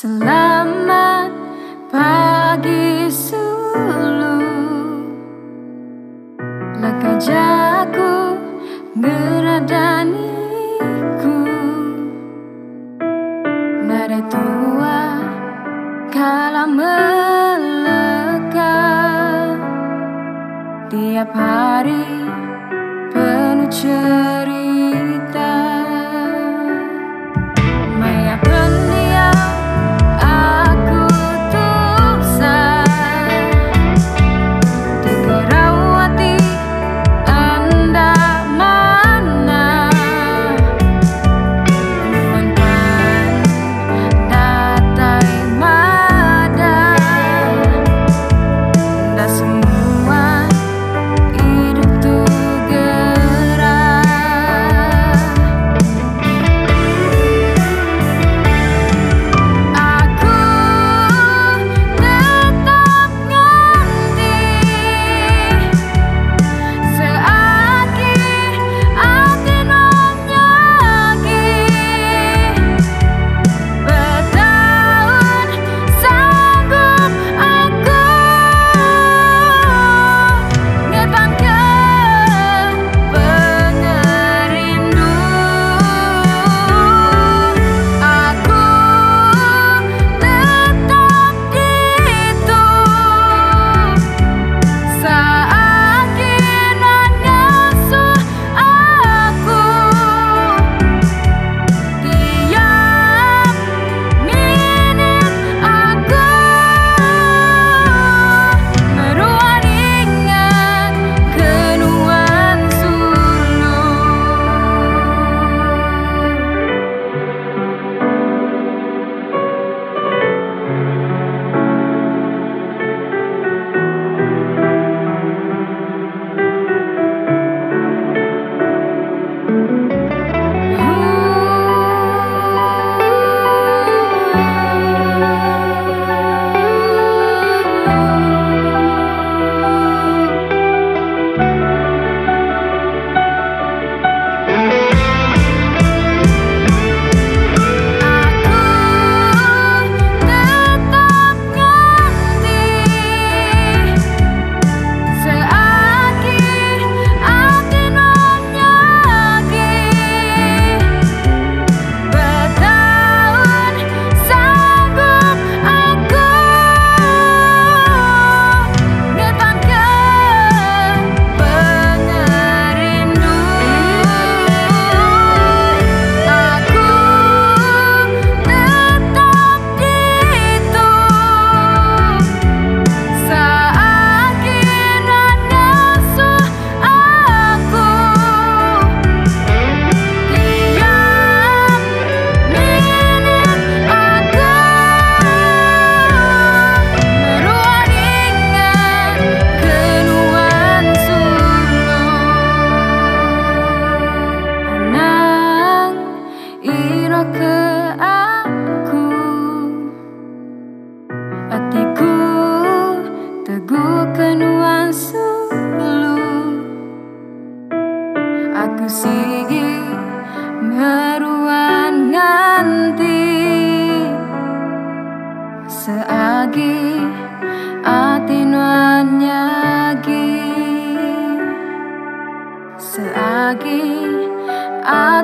Selamat pagi sulu. Lekajaku ngeradaniku Nada tua kala melekat. Tiap hari penuh cerita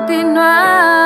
continuar.